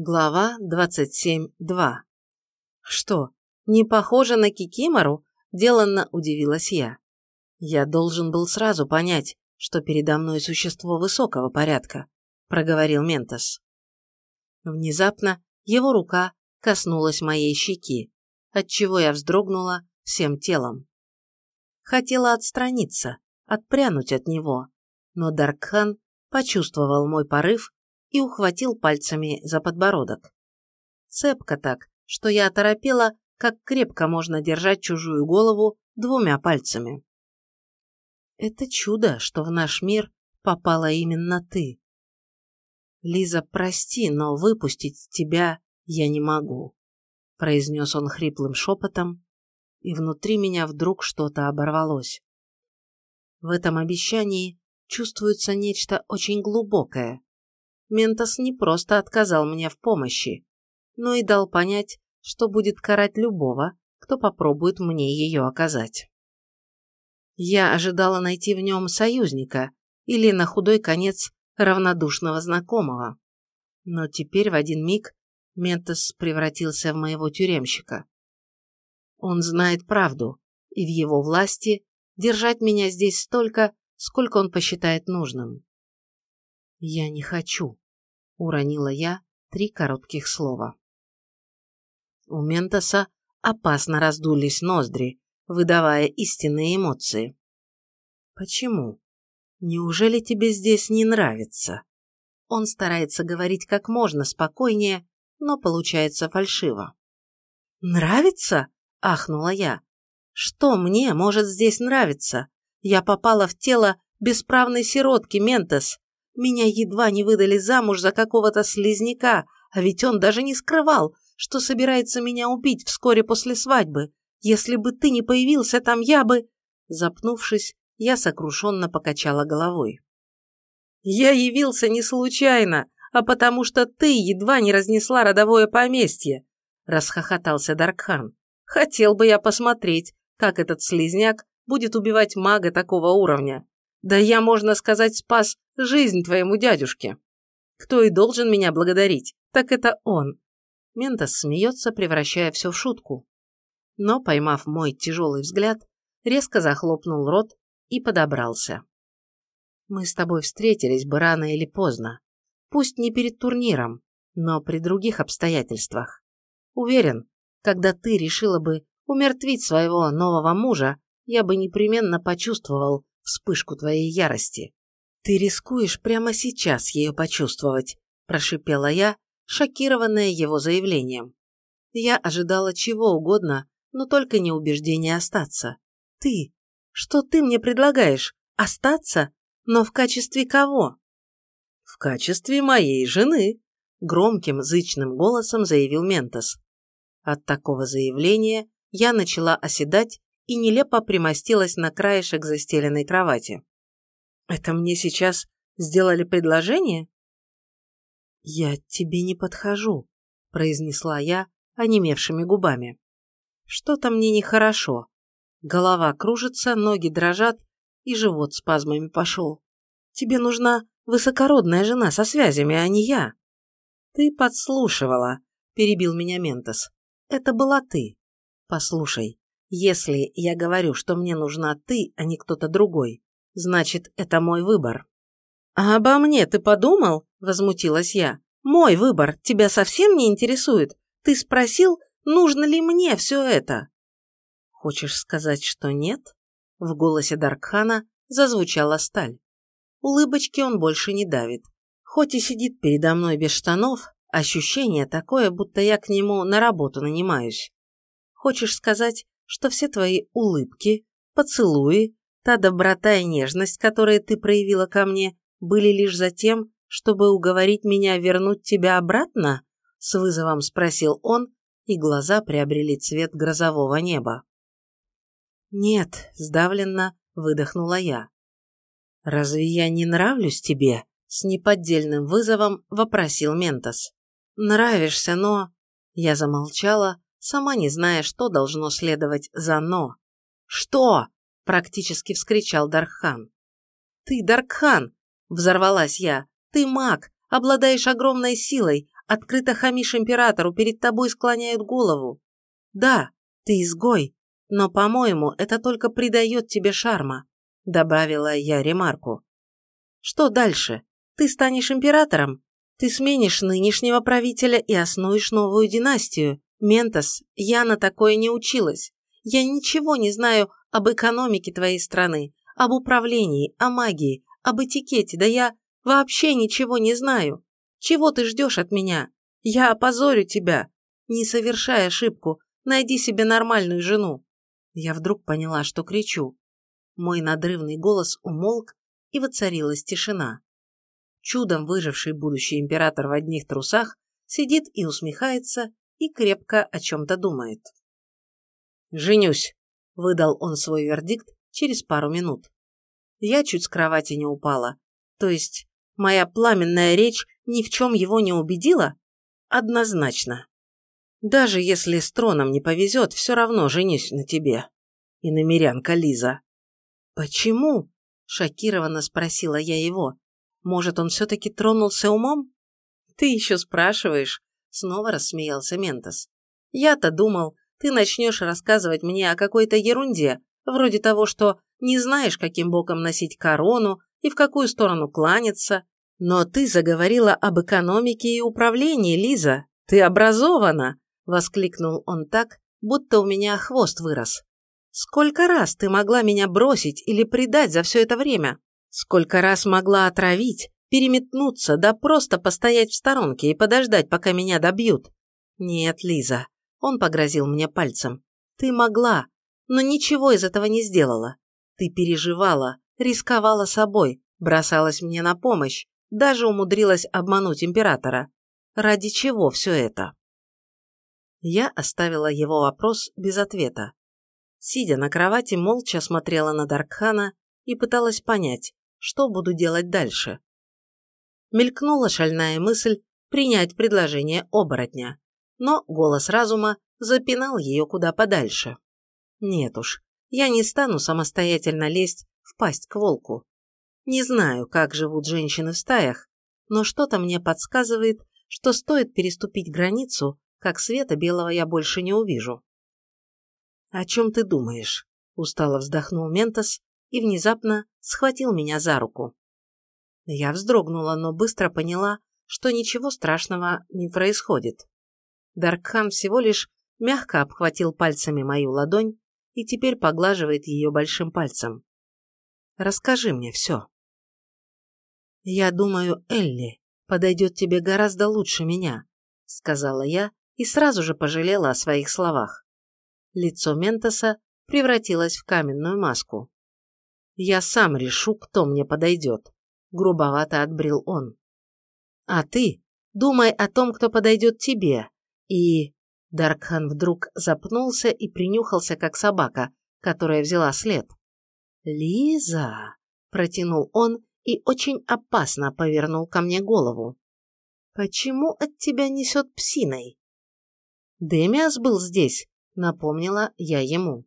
Глава 27.2 «Что, не похоже на Кикимору?» – деланно удивилась я. «Я должен был сразу понять, что передо мной существо высокого порядка», – проговорил Ментос. Внезапно его рука коснулась моей щеки, отчего я вздрогнула всем телом. Хотела отстраниться, отпрянуть от него, но Даркхан почувствовал мой порыв и ухватил пальцами за подбородок. Цепко так, что я оторопела, как крепко можно держать чужую голову двумя пальцами. Это чудо, что в наш мир попала именно ты. Лиза, прости, но выпустить тебя я не могу, произнес он хриплым шепотом, и внутри меня вдруг что-то оборвалось. В этом обещании чувствуется нечто очень глубокое, Ментос не просто отказал мне в помощи, но и дал понять, что будет карать любого, кто попробует мне ее оказать. Я ожидала найти в нем союзника или, на худой конец, равнодушного знакомого. Но теперь в один миг Ментос превратился в моего тюремщика. Он знает правду, и в его власти держать меня здесь столько, сколько он посчитает нужным. «Я не хочу», — уронила я три коротких слова. У Ментоса опасно раздулись ноздри, выдавая истинные эмоции. «Почему? Неужели тебе здесь не нравится?» Он старается говорить как можно спокойнее, но получается фальшиво. «Нравится?» – ахнула я. «Что мне может здесь нравиться? Я попала в тело бесправной сиротки, Ментос. Меня едва не выдали замуж за какого-то слизняка, а ведь он даже не скрывал, что собирается меня убить вскоре после свадьбы. Если бы ты не появился там, я бы...» Запнувшись, я сокрушенно покачала головой. «Я явился не случайно, а потому что ты едва не разнесла родовое поместье», расхохотался Даркхан. «Хотел бы я посмотреть, как этот слизняк будет убивать мага такого уровня. Да я, можно сказать, спас жизнь твоему дядюшке. Кто и должен меня благодарить, так это он. Ментос смеется, превращая все в шутку. Но, поймав мой тяжелый взгляд, резко захлопнул рот и подобрался. Мы с тобой встретились бы рано или поздно. Пусть не перед турниром, но при других обстоятельствах. Уверен, когда ты решила бы умертвить своего нового мужа, я бы непременно почувствовал, вспышку твоей ярости. Ты рискуешь прямо сейчас ее почувствовать, прошипела я, шокированная его заявлением. Я ожидала чего угодно, но только не убеждения остаться. Ты? Что ты мне предлагаешь? Остаться? Но в качестве кого? В качестве моей жены, громким зычным голосом заявил Ментос. От такого заявления я начала оседать и нелепо примостилась на краешек застеленной кровати. «Это мне сейчас сделали предложение?» «Я тебе не подхожу», – произнесла я онемевшими губами. «Что-то мне нехорошо. Голова кружится, ноги дрожат, и живот спазмами пошел. Тебе нужна высокородная жена со связями, а не я». «Ты подслушивала», – перебил меня Ментос. «Это была ты. Послушай, если я говорю, что мне нужна ты, а не кто-то другой, значит, это мой выбор. «А обо мне ты подумал?» – возмутилась я. «Мой выбор тебя совсем не интересует? Ты спросил, нужно ли мне все это?» «Хочешь сказать, что нет?» В голосе Даркхана зазвучала сталь. Улыбочки он больше не давит. Хоть и сидит передо мной без штанов, ощущение такое, будто я к нему на работу нанимаюсь. Хочешь сказать, что все твои улыбки, поцелуи, та доброта и нежность, которые ты проявила ко мне, были лишь за тем, чтобы уговорить меня вернуть тебя обратно?» С вызовом спросил он, и глаза приобрели цвет грозового неба. «Нет», – сдавленно выдохнула я. «Разве я не нравлюсь тебе?» – с неподдельным вызовом вопросил Ментос. «Нравишься, но...» Я замолчала, сама не зная, что должно следовать за «но». «Что?» – практически вскричал Дархан. «Ты, Даркхан!» – взорвалась я. «Ты маг, обладаешь огромной силой, открыто хамишь императору, перед тобой склоняют голову. Да, ты изгой, но, по-моему, это только придает тебе шарма», – добавила я ремарку. «Что дальше? Ты станешь императором? Ты сменишь нынешнего правителя и основишь новую династию. Ментос, я на такое не училась. Я ничего не знаю об экономике твоей страны, об управлении, о магии, об этикете, да я вообще ничего не знаю. Чего ты ждешь от меня? Я опозорю тебя. Не совершай ошибку, найди себе нормальную жену. Я вдруг поняла, что кричу. Мой надрывный голос умолк, и воцарилась тишина. Чудом выживший будущий император в одних трусах сидит и усмехается, и крепко о чем-то думает. «Женюсь», – выдал он свой вердикт через пару минут. Я чуть с кровати не упала. То есть, моя пламенная речь ни в чем его не убедила? Однозначно. Даже если с троном не повезет, все равно женюсь на тебе. И на мирянка Лиза. Почему? Шокированно спросила я его. Может, он все-таки тронулся умом? Ты еще спрашиваешь? Снова рассмеялся Ментос. Я-то думал, ты начнешь рассказывать мне о какой-то ерунде, вроде того, что не знаешь, каким боком носить корону и в какую сторону кланяться. Но ты заговорила об экономике и управлении, Лиза. Ты образована, воскликнул он так, будто у меня хвост вырос. Сколько раз ты могла меня бросить или предать за все это время? Сколько раз могла отравить, переметнуться, да просто постоять в сторонке и подождать, пока меня добьют? Нет, Лиза, он погрозил мне пальцем. Ты могла, но ничего из этого не сделала. Ты переживала, рисковала собой, бросалась мне на помощь, даже умудрилась обмануть императора. Ради чего все это? Я оставила его вопрос без ответа. Сидя на кровати, молча смотрела на Даркхана и пыталась понять, что буду делать дальше. Мелькнула шальная мысль принять предложение оборотня, но голос разума запинал ее куда подальше. Нет уж, я не стану самостоятельно лезть в пасть к волку. Не знаю, как живут женщины в стаях, но что-то мне подсказывает, что стоит переступить границу, как света белого я больше не увижу. «О чем ты думаешь?» – устало вздохнул Ментос и внезапно схватил меня за руку. Я вздрогнула, но быстро поняла, что ничего страшного не происходит. Даркхан всего лишь мягко обхватил пальцами мою ладонь и теперь поглаживает ее большим пальцем. «Расскажи мне все». «Я думаю, Элли подойдет тебе гораздо лучше меня», — сказала я и сразу же пожалела о своих словах. Лицо Ментоса превратилось в каменную маску. «Я сам решу, кто мне подойдет», — грубовато отбрил он. «А ты думай о том, кто подойдет тебе, и...» Даркхан вдруг запнулся и принюхался, как собака, которая взяла след. «Лиза!» – протянул он и очень опасно повернул ко мне голову. «Почему от тебя несет псиной?» «Демиас был здесь», – напомнила я ему.